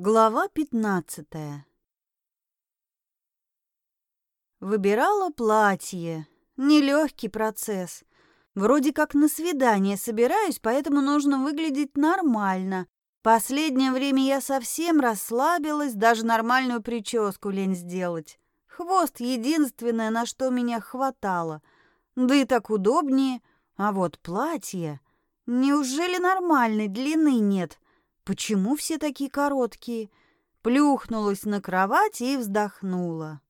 Глава пятнадцатая Выбирала платье. Нелегкий процесс. Вроде как на свидание собираюсь, поэтому нужно выглядеть нормально. Последнее время я совсем расслабилась, даже нормальную прическу лень сделать. Хвост — единственное, на что меня хватало. Да и так удобнее. А вот платье... Неужели нормальной длины нет? Почему все такие короткие? Плюхнулась на кровать и вздохнула.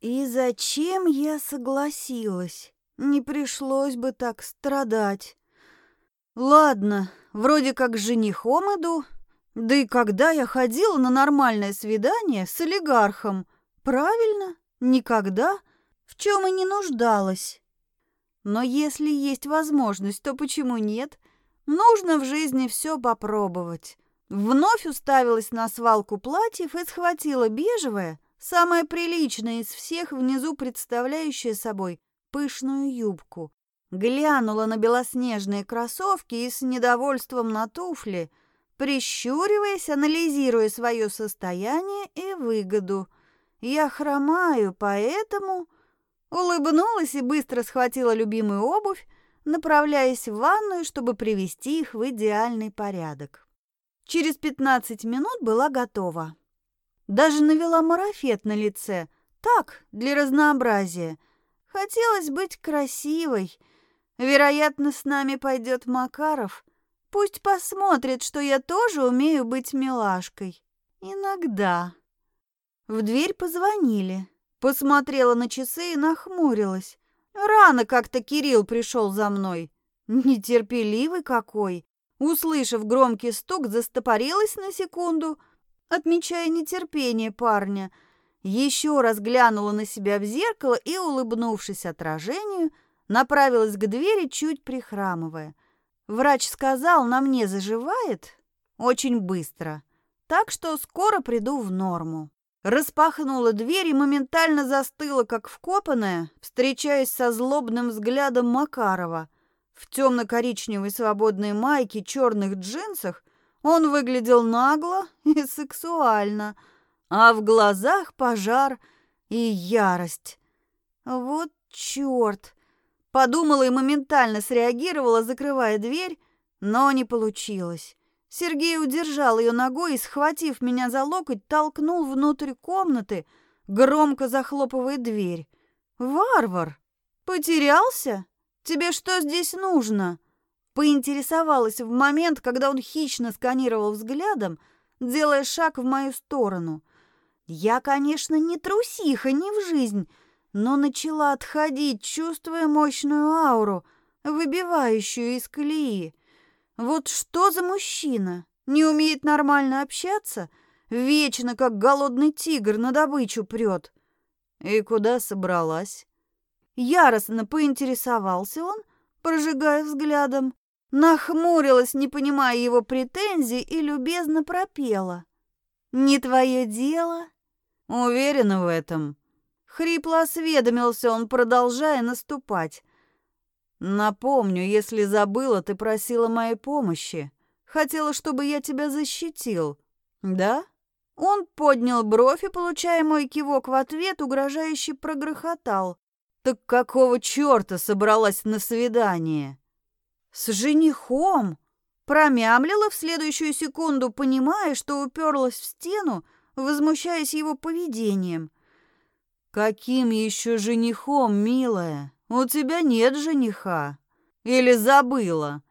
И зачем я согласилась? Не пришлось бы так страдать. Ладно, вроде как с женихом иду. Да и когда я ходила на нормальное свидание с олигархом? Правильно, никогда, в чем и не нуждалась. Но если есть возможность, то почему нет? Нужно в жизни все попробовать. Вновь уставилась на свалку платьев и схватила бежевое, самое приличное из всех, внизу представляющее собой пышную юбку. Глянула на белоснежные кроссовки и с недовольством на туфли, прищуриваясь, анализируя свое состояние и выгоду. Я хромаю, поэтому... Улыбнулась и быстро схватила любимую обувь, направляясь в ванную, чтобы привести их в идеальный порядок. Через 15 минут была готова. Даже навела марафет на лице, так, для разнообразия. Хотелось быть красивой. Вероятно, с нами пойдет Макаров. Пусть посмотрит, что я тоже умею быть милашкой. Иногда. В дверь позвонили. Посмотрела на часы и нахмурилась. Рано как-то Кирилл пришел за мной. Нетерпеливый какой. Услышав громкий стук, застопорилась на секунду, отмечая нетерпение парня. Еще раз глянула на себя в зеркало и, улыбнувшись отражению, направилась к двери, чуть прихрамывая. Врач сказал, на мне заживает очень быстро, так что скоро приду в норму. Распахнула дверь и моментально застыла, как вкопанная, встречаясь со злобным взглядом Макарова. В темно-коричневой свободной майке, черных джинсах он выглядел нагло и сексуально, а в глазах пожар и ярость. Вот черт! Подумала и моментально среагировала, закрывая дверь, но не получилось. Сергей удержал ее ногой и, схватив меня за локоть, толкнул внутрь комнаты, громко захлопывая дверь. «Варвар! Потерялся? Тебе что здесь нужно?» Поинтересовалась в момент, когда он хищно сканировал взглядом, делая шаг в мою сторону. Я, конечно, не трусиха, не в жизнь, но начала отходить, чувствуя мощную ауру, выбивающую из колеи. Вот что за мужчина? Не умеет нормально общаться? Вечно, как голодный тигр, на добычу прет. И куда собралась? Яростно поинтересовался он, прожигая взглядом. Нахмурилась, не понимая его претензий, и любезно пропела. «Не твое дело?» «Уверена в этом». Хрипло осведомился он, продолжая наступать. Напомню, если забыла, ты просила моей помощи. Хотела, чтобы я тебя защитил. Да? Он поднял бровь и, получая мой кивок в ответ, угрожающе прогрохотал. Так какого черта собралась на свидание? С женихом? Промямлила в следующую секунду, понимая, что уперлась в стену, возмущаясь его поведением. Каким еще женихом, милая? «У тебя нет жениха. Или забыла?»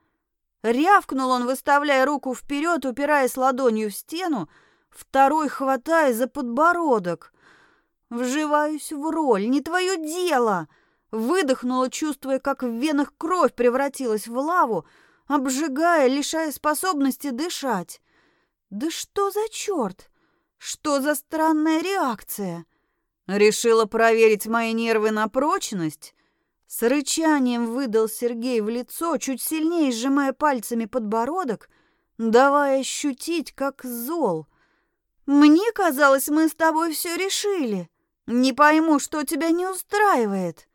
Рявкнул он, выставляя руку вперед, упираясь ладонью в стену, второй хватая за подбородок. «Вживаюсь в роль, не твое дело!» Выдохнула, чувствуя, как в венах кровь превратилась в лаву, обжигая, лишая способности дышать. «Да что за черт? Что за странная реакция?» Решила проверить мои нервы на прочность? С рычанием выдал Сергей в лицо, чуть сильнее сжимая пальцами подбородок, давая ощутить, как зол. «Мне казалось, мы с тобой все решили. Не пойму, что тебя не устраивает».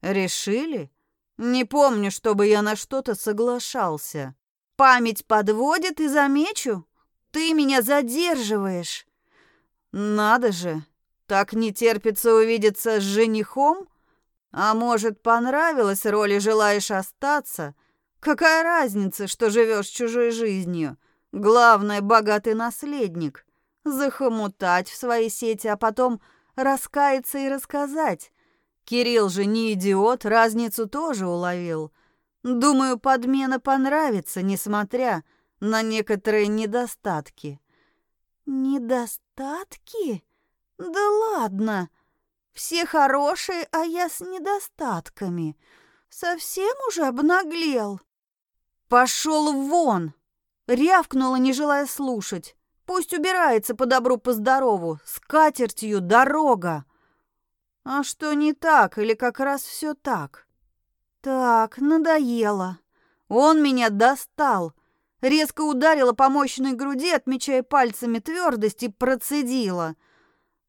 «Решили? Не помню, чтобы я на что-то соглашался. Память подводит и замечу. ты меня задерживаешь. Надо же, так не терпится увидеться с женихом? А может, понравилась роль и желаешь остаться? Какая разница, что живешь чужой жизнью? Главное, богатый наследник. Захомутать в свои сети, а потом раскаяться и рассказать. Кирилл же не идиот, разницу тоже уловил. Думаю, подмена понравится, несмотря на некоторые недостатки. Недостатки? Да ладно. Все хорошие, а я с недостатками. Совсем уже обнаглел. Пошел вон! Рявкнула, не желая слушать. Пусть убирается по добру, по здорову. С катертью дорога. А что не так или как раз все так? Так, надоело. Он меня достал. Резко ударила по мощной груди, отмечая пальцами твердость, и процедила.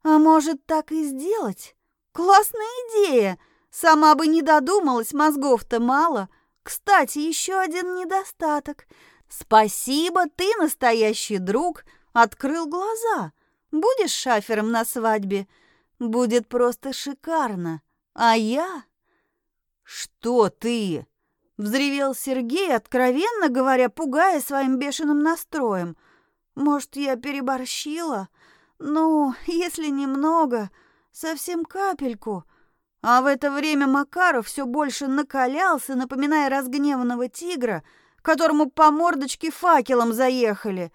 А может, так и сделать? Классная идея. Сама бы не додумалась, мозгов-то мало. Кстати, еще один недостаток. Спасибо, ты настоящий друг. Открыл глаза. Будешь шафером на свадьбе? Будет просто шикарно. А я... Что ты? Взревел Сергей, откровенно говоря, пугая своим бешеным настроем. Может, я переборщила? Ну, если немного, совсем капельку. А в это время Макаров все больше накалялся, напоминая разгневанного тигра, которому по мордочке факелом заехали.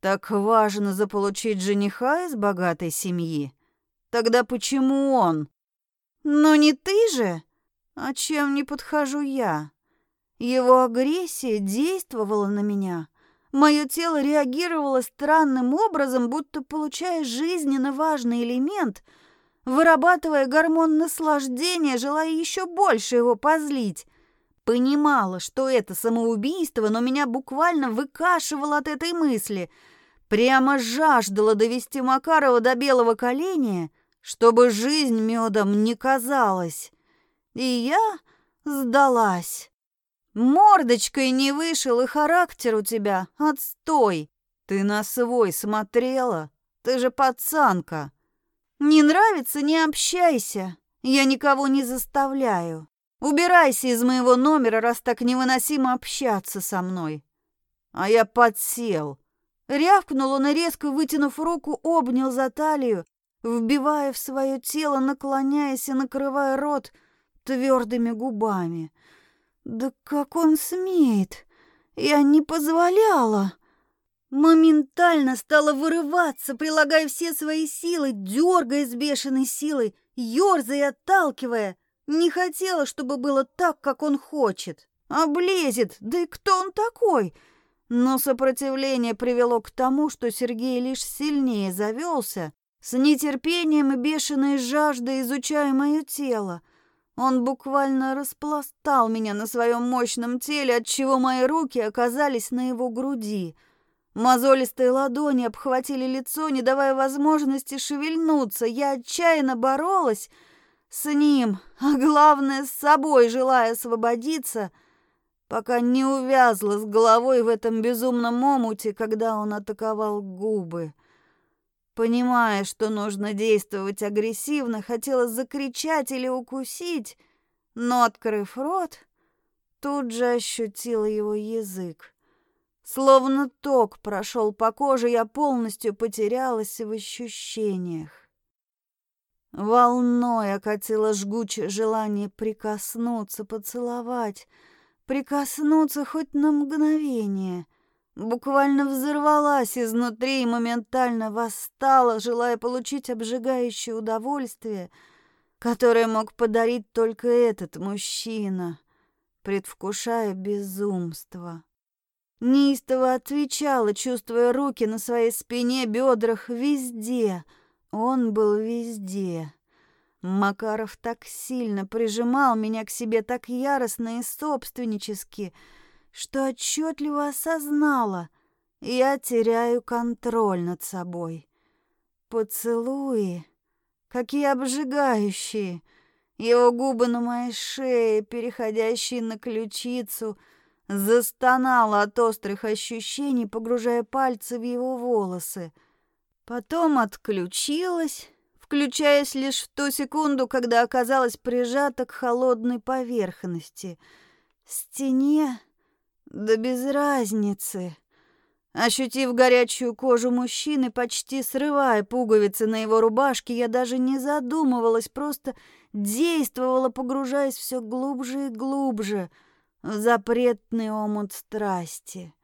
Так важно заполучить жениха из богатой семьи. Тогда почему он? Но не ты же? А чем не подхожу я? Его агрессия действовала на меня. Мое тело реагировало странным образом, будто получая жизненно важный элемент, вырабатывая гормон наслаждения, желая еще больше его позлить. Понимала, что это самоубийство, но меня буквально выкашивало от этой мысли. Прямо жаждала довести Макарова до белого коленя, чтобы жизнь медом не казалась. И я сдалась. Мордочкой не вышел, и характер у тебя отстой. Ты на свой смотрела? Ты же пацанка. Не нравится, не общайся. Я никого не заставляю. Убирайся из моего номера, раз так невыносимо общаться со мной. А я подсел. Рявкнул он и, резко вытянув руку, обнял за талию, вбивая в свое тело, наклоняясь и накрывая рот твердыми губами. Да как он смеет? Я не позволяла. Моментально стала вырываться, прилагая все свои силы, дергая с бешеной силой, ерзая и отталкивая. Не хотела, чтобы было так, как он хочет. Облезет, да и кто он такой? Но сопротивление привело к тому, что Сергей лишь сильнее завелся, с нетерпением и бешеной жаждой изучая мое тело. Он буквально распластал меня на своем мощном теле, отчего мои руки оказались на его груди. Мозолистые ладони обхватили лицо, не давая возможности шевельнуться. Я отчаянно боролась с ним, а главное, с собой, желая освободиться, пока не увязла с головой в этом безумном омуте, когда он атаковал губы. Понимая, что нужно действовать агрессивно, хотела закричать или укусить, но, открыв рот, тут же ощутила его язык. Словно ток прошел по коже, я полностью потерялась в ощущениях. Волной окатило жгучее желание прикоснуться, поцеловать, прикоснуться хоть на мгновение — буквально взорвалась изнутри и моментально восстала, желая получить обжигающее удовольствие, которое мог подарить только этот мужчина, предвкушая безумство. Неистово отвечала, чувствуя руки на своей спине, бедрах, везде. Он был везде. Макаров так сильно прижимал меня к себе, так яростно и собственнически — что отчетливо осознала, я теряю контроль над собой. Поцелуи, какие обжигающие, его губы на моей шее, переходящие на ключицу, Застонала от острых ощущений, погружая пальцы в его волосы. Потом отключилась, включаясь лишь в ту секунду, когда оказалась прижата к холодной поверхности. Стене, да без разницы. Ощутив горячую кожу мужчины, почти срывая пуговицы на его рубашке, я даже не задумывалась, просто действовала, погружаясь все глубже и глубже в запретный омут страсти.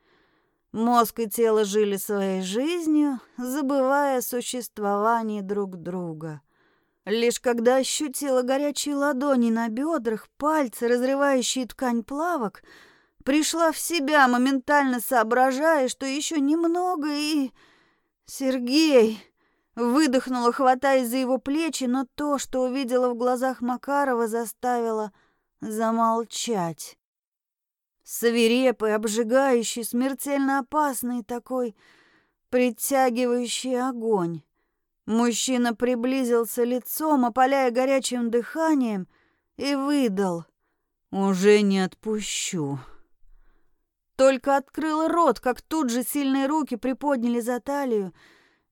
Мозг и тело жили своей жизнью, забывая о существовании друг друга. Лишь когда ощутила горячие ладони на бедрах, пальцы, разрывающие ткань плавок — Пришла в себя, моментально соображая, что еще немного и... Сергей... Выдохнула, хватаясь за его плечи, но то, что увидела в глазах Макарова, заставило замолчать. Свирепый, обжигающий, смертельно опасный такой, притягивающий огонь. Мужчина приблизился лицом, опаляя горячим дыханием, и выдал «Уже не отпущу». Только открыла рот, как тут же сильные руки приподняли за талию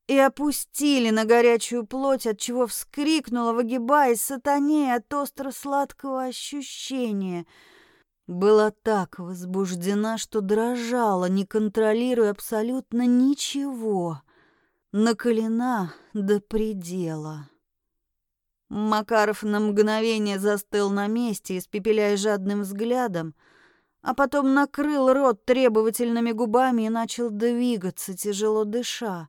и опустили на горячую плоть, от чего вскрикнула, выгибаясь сатанея от остро-сладкого ощущения. Была так возбуждена, что дрожала, не контролируя абсолютно ничего. Наколена до предела. Макаров на мгновение застыл на месте, испепеляя жадным взглядом — а потом накрыл рот требовательными губами и начал двигаться, тяжело дыша,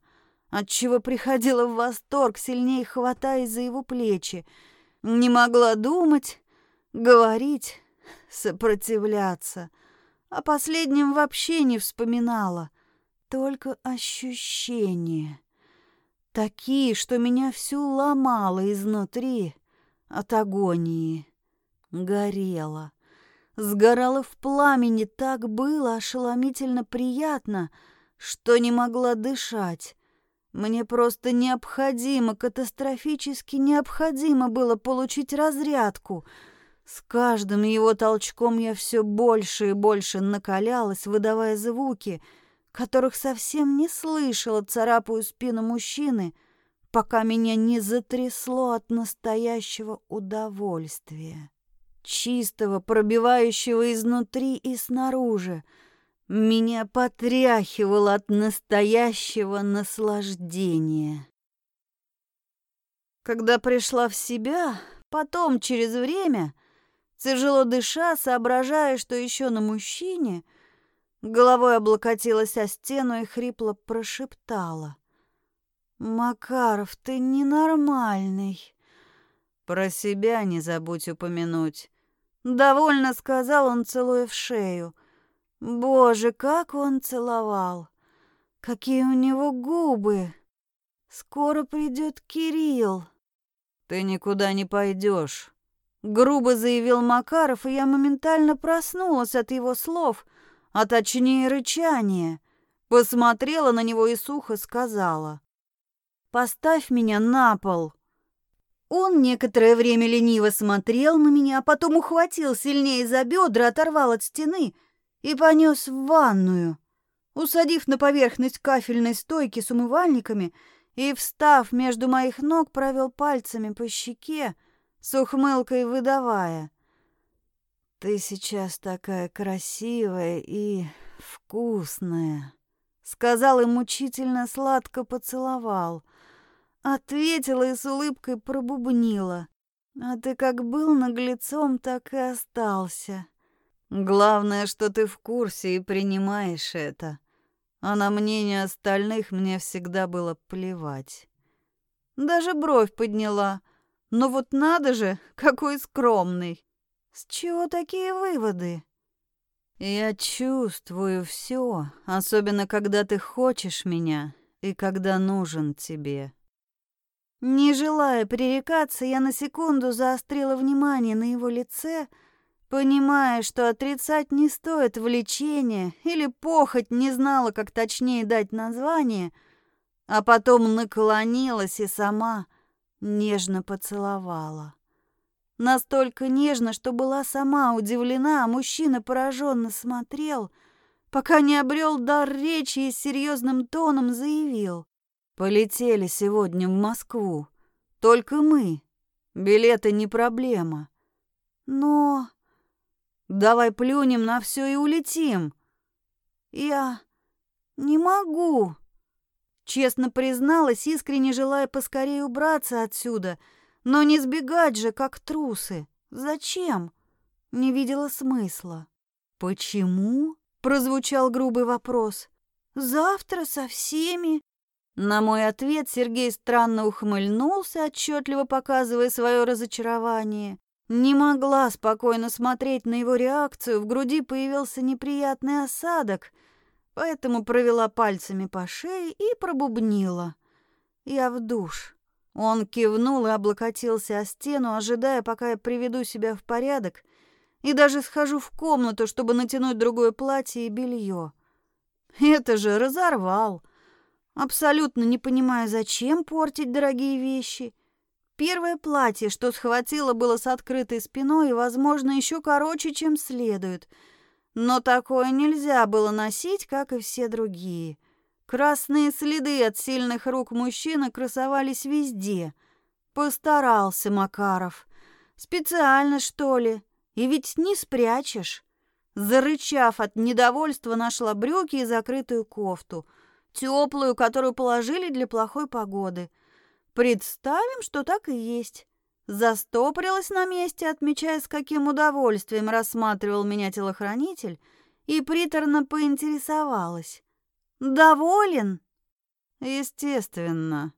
отчего приходила в восторг, сильнее хватаясь за его плечи. Не могла думать, говорить, сопротивляться. О последнем вообще не вспоминала, только ощущения. Такие, что меня всю ломало изнутри от агонии. Горела сгорала в пламени, так было ошеломительно приятно, что не могла дышать. Мне просто необходимо, катастрофически необходимо было получить разрядку. С каждым его толчком я все больше и больше накалялась, выдавая звуки, которых совсем не слышала, царапаю спину мужчины, пока меня не затрясло от настоящего удовольствия чистого, пробивающего изнутри и снаружи. Меня потряхивало от настоящего наслаждения. Когда пришла в себя, потом, через время, тяжело дыша, соображая, что еще на мужчине, головой облокотилась о стену и хрипло прошептала. «Макаров, ты ненормальный». «Про себя не забудь упомянуть. Довольно сказал он, целуя в шею. Боже, как он целовал! Какие у него губы! Скоро придет Кирилл. Ты никуда не пойдешь. Грубо заявил Макаров, и я моментально проснулась от его слов, а точнее рычания. Посмотрела на него и сухо сказала. «Поставь меня на пол». Он некоторое время лениво смотрел на меня, а потом ухватил сильнее за бедра, оторвал от стены и понес в ванную. Усадив на поверхность кафельной стойки с умывальниками и, встав между моих ног, провел пальцами по щеке, с ухмылкой выдавая. «Ты сейчас такая красивая и вкусная», — сказал и мучительно сладко поцеловал — Ответила и с улыбкой пробубнила. А ты как был наглецом, так и остался. Главное, что ты в курсе и принимаешь это. А на мнение остальных мне всегда было плевать. Даже бровь подняла. Но вот надо же, какой скромный. С чего такие выводы? Я чувствую все, особенно когда ты хочешь меня и когда нужен тебе. Не желая пререкаться, я на секунду заострила внимание на его лице, понимая, что отрицать не стоит влечение или похоть не знала, как точнее дать название, а потом наклонилась и сама нежно поцеловала. Настолько нежно, что была сама удивлена, а мужчина пораженно смотрел, пока не обрел дар речи и серьезным тоном заявил. «Полетели сегодня в Москву. Только мы. Билеты не проблема. Но... Давай плюнем на все и улетим. Я не могу. Честно призналась, искренне желая поскорее убраться отсюда, но не сбегать же, как трусы. Зачем? Не видела смысла. Почему? прозвучал грубый вопрос. Завтра со всеми. На мой ответ Сергей странно ухмыльнулся, отчетливо показывая свое разочарование. Не могла спокойно смотреть на его реакцию, в груди появился неприятный осадок, поэтому провела пальцами по шее и пробубнила. «Я в душ». Он кивнул и облокотился о стену, ожидая, пока я приведу себя в порядок, и даже схожу в комнату, чтобы натянуть другое платье и белье. Это же разорвал. Абсолютно не понимая, зачем портить дорогие вещи — Первое платье, что схватило, было с открытой спиной и, возможно, еще короче, чем следует. Но такое нельзя было носить, как и все другие. Красные следы от сильных рук мужчины красовались везде. Постарался Макаров. Специально, что ли? И ведь не спрячешь. Зарычав от недовольства, нашла брюки и закрытую кофту. Теплую, которую положили для плохой погоды — Представим, что так и есть. Застопорилась на месте, отмечая, с каким удовольствием рассматривал меня телохранитель, и приторно поинтересовалась. «Доволен?» «Естественно».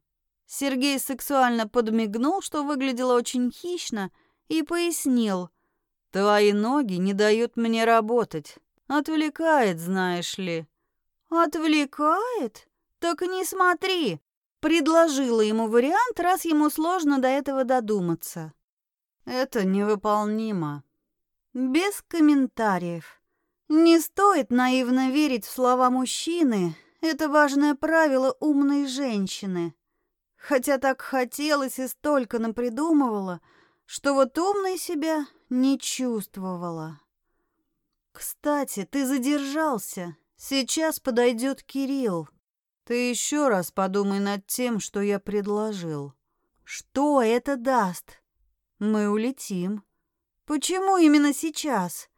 Сергей сексуально подмигнул, что выглядело очень хищно, и пояснил. «Твои ноги не дают мне работать. Отвлекает, знаешь ли». «Отвлекает? Так не смотри. Предложила ему вариант, раз ему сложно до этого додуматься. Это невыполнимо. Без комментариев. Не стоит наивно верить в слова мужчины. Это важное правило умной женщины. Хотя так хотелось и столько напридумывала, что вот умной себя не чувствовала. Кстати, ты задержался. Сейчас подойдет Кирилл. Ты еще раз подумай над тем, что я предложил. Что это даст? Мы улетим. Почему именно сейчас?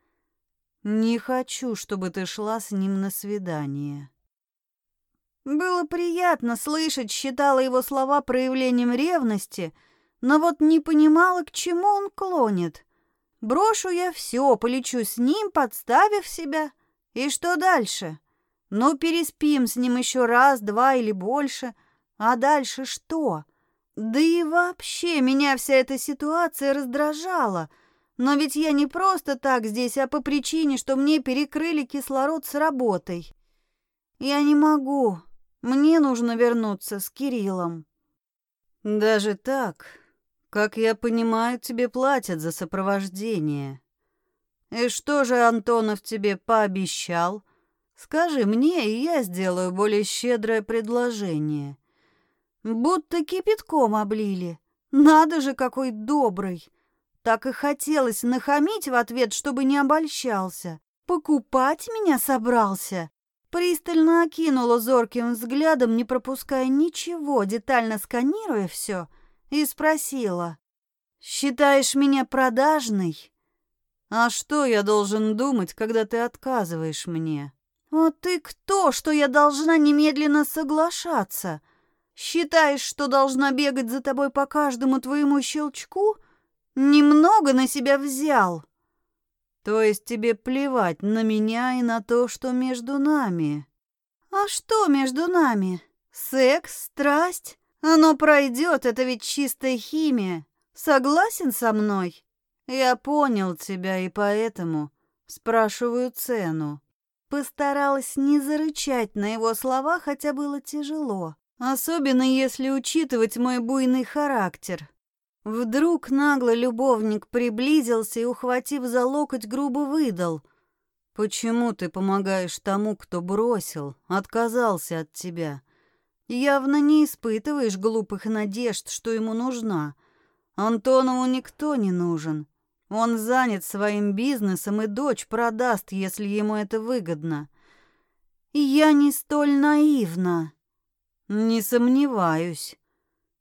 Не хочу, чтобы ты шла с ним на свидание. Было приятно слышать, считала его слова проявлением ревности, но вот не понимала, к чему он клонит. Брошу я все, полечу с ним, подставив себя. И что дальше? Ну, переспим с ним еще раз, два или больше. А дальше что? Да и вообще меня вся эта ситуация раздражала. Но ведь я не просто так здесь, а по причине, что мне перекрыли кислород с работой. Я не могу. Мне нужно вернуться с Кириллом. Даже так, как я понимаю, тебе платят за сопровождение. И что же Антонов тебе пообещал? Скажи мне, и я сделаю более щедрое предложение. Будто кипятком облили. Надо же, какой добрый. Так и хотелось нахамить в ответ, чтобы не обольщался. Покупать меня собрался. Пристально окинула зорким взглядом, не пропуская ничего, детально сканируя все, и спросила. «Считаешь меня продажной?» «А что я должен думать, когда ты отказываешь мне?» «А ты кто, что я должна немедленно соглашаться? Считаешь, что должна бегать за тобой по каждому твоему щелчку? Немного на себя взял». «То есть тебе плевать на меня и на то, что между нами?» «А что между нами? Секс, страсть? Оно пройдет, это ведь чистая химия. Согласен со мной?» «Я понял тебя и поэтому спрашиваю цену». Постаралась не зарычать на его слова, хотя было тяжело. Особенно если учитывать мой буйный характер. Вдруг нагло любовник приблизился и, ухватив за локоть, грубо выдал. «Почему ты помогаешь тому, кто бросил, отказался от тебя? Явно не испытываешь глупых надежд, что ему нужна. Антонову никто не нужен. Он занят своим бизнесом и дочь продаст, если ему это выгодно. Я не столь наивна. Не сомневаюсь.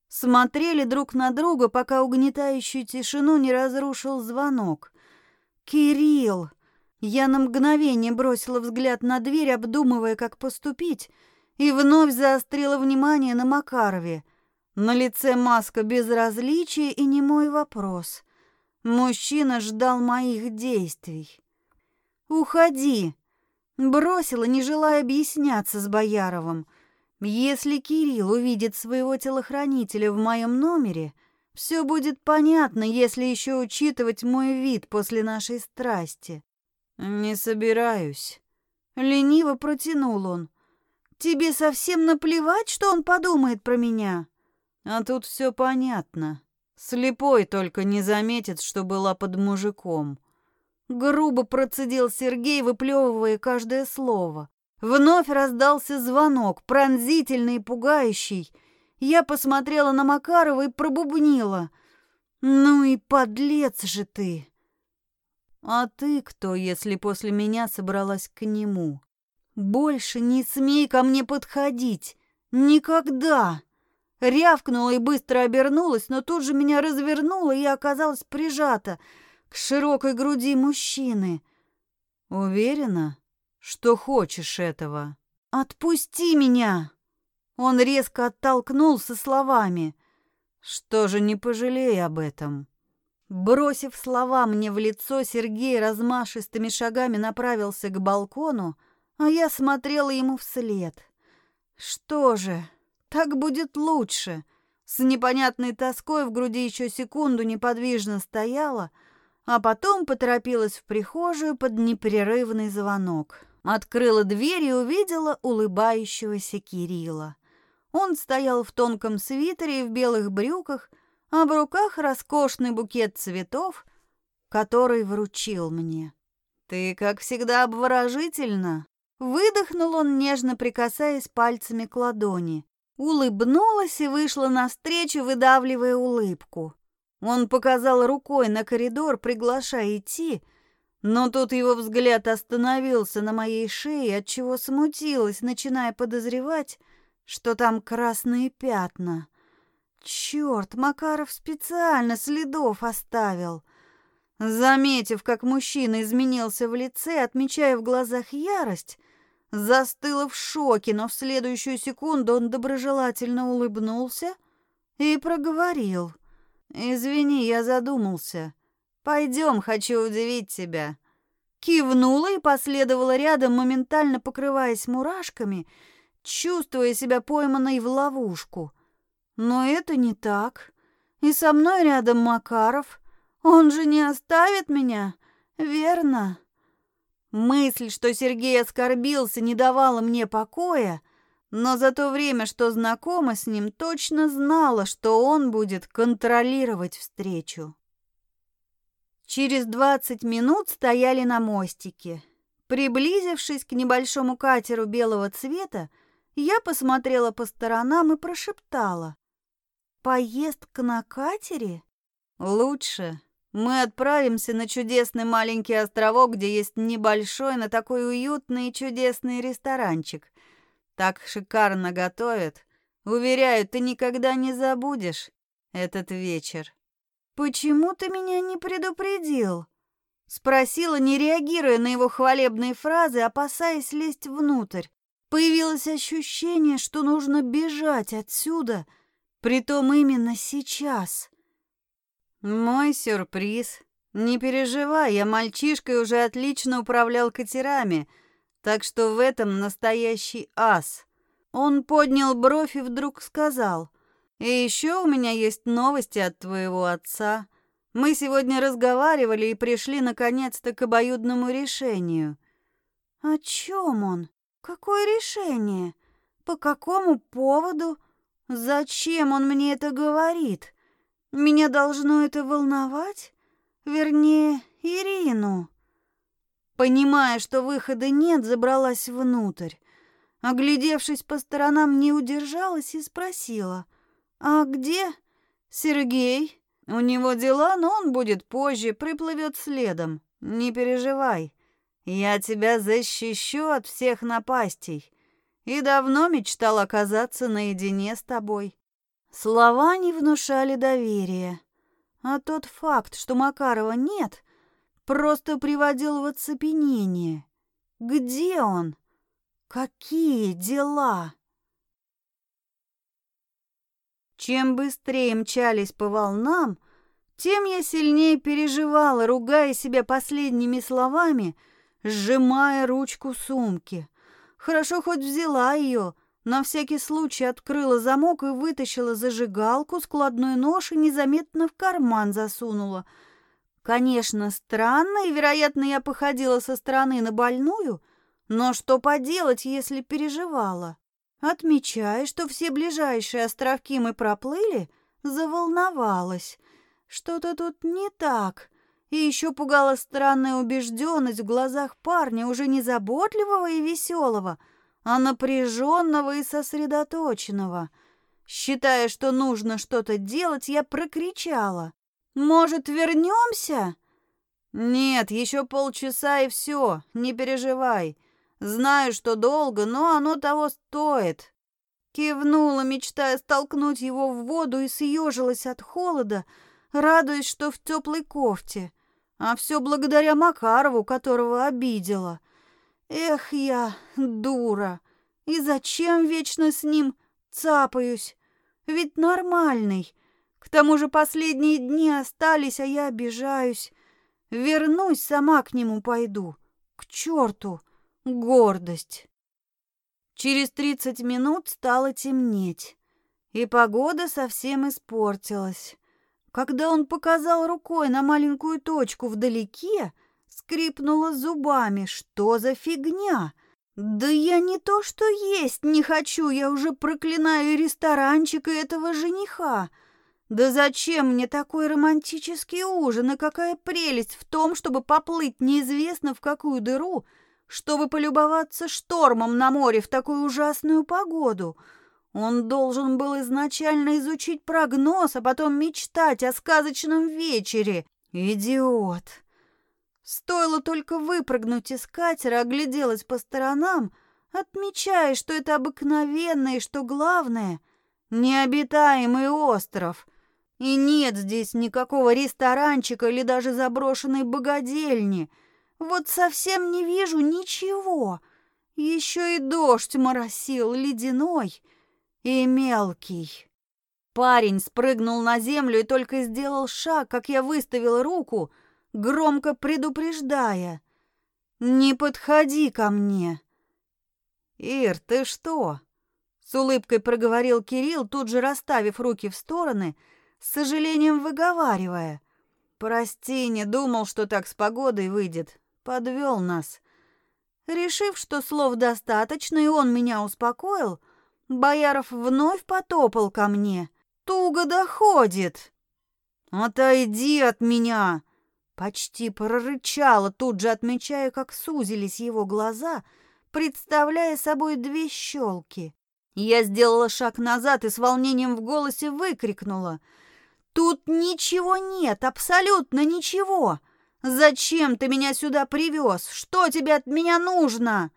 Смотрели друг на друга, пока угнетающую тишину не разрушил звонок. «Кирилл!» Я на мгновение бросила взгляд на дверь, обдумывая, как поступить, и вновь заострила внимание на Макарове. На лице маска безразличия и не мой вопрос. Мужчина ждал моих действий. «Уходи!» Бросила, не желая объясняться с Бояровым. Если Кирилл увидит своего телохранителя в моем номере, все будет понятно, если еще учитывать мой вид после нашей страсти. Не собираюсь. Лениво протянул он. Тебе совсем наплевать, что он подумает про меня? А тут все понятно. Слепой только не заметит, что была под мужиком. Грубо процедил Сергей, выплевывая каждое слово. Вновь раздался звонок, пронзительный и пугающий. Я посмотрела на Макарова и пробубнила. «Ну и подлец же ты!» «А ты кто, если после меня собралась к нему?» «Больше не смей ко мне подходить! Никогда!» Рявкнула и быстро обернулась, но тут же меня развернула и оказалась прижата к широкой груди мужчины. «Уверена, что хочешь этого?» «Отпусти меня!» Он резко оттолкнул со словами. «Что же не пожалей об этом?» Бросив слова мне в лицо, Сергей размашистыми шагами направился к балкону, а я смотрела ему вслед. Что же, так будет лучше. С непонятной тоской в груди еще секунду неподвижно стояла, а потом поторопилась в прихожую под непрерывный звонок. Открыла дверь и увидела улыбающегося Кирилла. Он стоял в тонком свитере и в белых брюках, а в руках роскошный букет цветов, который вручил мне. «Ты, как всегда, обворожительна!» Выдохнул он, нежно прикасаясь пальцами к ладони. Улыбнулась и вышла навстречу, выдавливая улыбку. Он показал рукой на коридор, приглашая идти, но тут его взгляд остановился на моей шее, отчего смутилась, начиная подозревать, что там красные пятна. Черт, Макаров специально следов оставил. Заметив, как мужчина изменился в лице, отмечая в глазах ярость, застыла в шоке, но в следующую секунду он доброжелательно улыбнулся и проговорил. «Извини, я задумался. Пойдем, хочу удивить тебя». Кивнула и последовала рядом, моментально покрываясь мурашками, чувствуя себя пойманной в ловушку. Но это не так. И со мной рядом Макаров. Он же не оставит меня, верно? Мысль, что Сергей оскорбился, не давала мне покоя, но за то время, что знакома с ним, точно знала, что он будет контролировать встречу. Через двадцать минут стояли на мостике. Приблизившись к небольшому катеру белого цвета, я посмотрела по сторонам и прошептала. Поездка на катере? Лучше. Мы отправимся на чудесный маленький островок, где есть небольшой, но такой уютный и чудесный ресторанчик. Так шикарно готовят. Уверяю, ты никогда не забудешь этот вечер. Почему ты меня не предупредил? Спросила, не реагируя на его хвалебные фразы, опасаясь лезть внутрь. Появилось ощущение, что нужно бежать отсюда — Притом именно сейчас. Мой сюрприз. Не переживай, я мальчишкой уже отлично управлял катерами, так что в этом настоящий ас. Он поднял бровь и вдруг сказал, «И еще у меня есть новости от твоего отца. Мы сегодня разговаривали и пришли наконец-то к обоюдному решению». «О чем он? Какое решение? По какому поводу?» Зачем он мне это говорит? Меня должно это волновать? Вернее, Ирину. Понимая, что выхода нет, забралась внутрь. Оглядевшись по сторонам, не удержалась и спросила. «А где Сергей?» У него дела, но он будет позже, приплывет следом. Не переживай. Я тебя защищу от всех напастей. И давно мечтал оказаться наедине с тобой. Слова не внушали доверия. А тот факт, что Макарова нет, просто приводил в оцепенение. Где он? Какие дела? Чем быстрее мчались по волнам, тем я сильнее переживала, ругая себя последними словами, сжимая ручку сумки. Хорошо хоть взяла ее, на всякий случай открыла замок и вытащила зажигалку, складной нож и незаметно в карман засунула. Конечно, странно, и, вероятно, я походила со стороны на больную, но что поделать, если переживала? Отмечая, что все ближайшие островки мы проплыли, заволновалась. Что-то тут не так. И еще пугала странная убежденность в глазах парня, уже не заботливого и веселого, а напряженного и сосредоточенного. Считая, что нужно что-то делать, я прокричала. «Может, вернемся?» «Нет, еще полчаса и все, не переживай. Знаю, что долго, но оно того стоит». Кивнула, мечтая столкнуть его в воду, и съежилась от холода, радуясь, что в теплой кофте. А все благодаря Макарову, которого обидела. Эх я, дура! И зачем вечно с ним цапаюсь? Ведь нормальный. К тому же последние дни остались, а я обижаюсь. Вернусь, сама к нему пойду. К черту! Гордость! Через тридцать минут стало темнеть, и погода совсем испортилась. Когда он показал рукой на маленькую точку вдалеке, скрипнула зубами. Что за фигня? Да я не то что есть не хочу, я уже проклинаю ресторанчик и этого жениха. Да зачем мне такой романтический ужин, и какая прелесть в том, чтобы поплыть неизвестно в какую дыру, чтобы полюбоваться штормом на море в такую ужасную погоду — он должен был изначально изучить прогноз, а потом мечтать о сказочном вечере. Идиот! Стоило только выпрыгнуть из катера, огляделась по сторонам, отмечая, что это обыкновенный, что главное — необитаемый остров. И нет здесь никакого ресторанчика или даже заброшенной богадельни. Вот совсем не вижу ничего. Еще и дождь моросил ледяной — и мелкий. Парень спрыгнул на землю и только сделал шаг, как я выставил руку, громко предупреждая. «Не подходи ко мне!» «Ир, ты что?» С улыбкой проговорил Кирилл, тут же расставив руки в стороны, с сожалением выговаривая. «Прости, не думал, что так с погодой выйдет. Подвел нас». Решив, что слов достаточно, и он меня успокоил, — Бояров вновь потопал ко мне. Туго доходит. «Отойди от меня!» Почти прорычала, тут же отмечая, как сузились его глаза, представляя собой две щелки. Я сделала шаг назад и с волнением в голосе выкрикнула. «Тут ничего нет, абсолютно ничего! Зачем ты меня сюда привез? Что тебе от меня нужно?»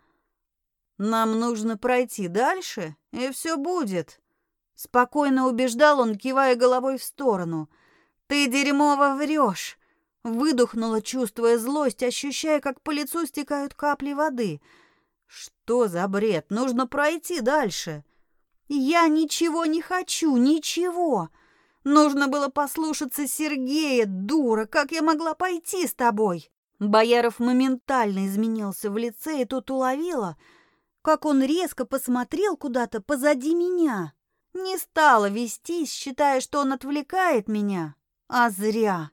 Нам нужно пройти дальше, и все будет. Спокойно убеждал он, кивая головой в сторону. Ты дерьмово врешь. Выдохнула, чувствуя злость, ощущая, как по лицу стекают капли воды. Что за бред? Нужно пройти дальше. Я ничего не хочу, ничего. Нужно было послушаться Сергея, дура, как я могла пойти с тобой? Бояров моментально изменился в лице, и тут уловила — как он резко посмотрел куда-то позади меня. Не стала вестись, считая, что он отвлекает меня. А зря.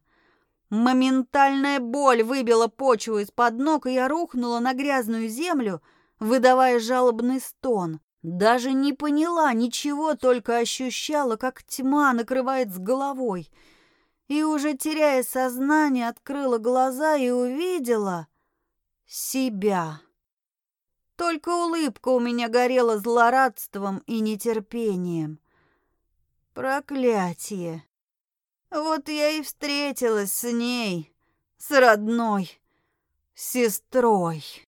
Моментальная боль выбила почву из-под ног, и я рухнула на грязную землю, выдавая жалобный стон. Даже не поняла ничего, только ощущала, как тьма накрывает с головой. И уже теряя сознание, открыла глаза и увидела себя. Только улыбка у меня горела злорадством и нетерпением. Проклятие! Вот я и встретилась с ней, с родной сестрой.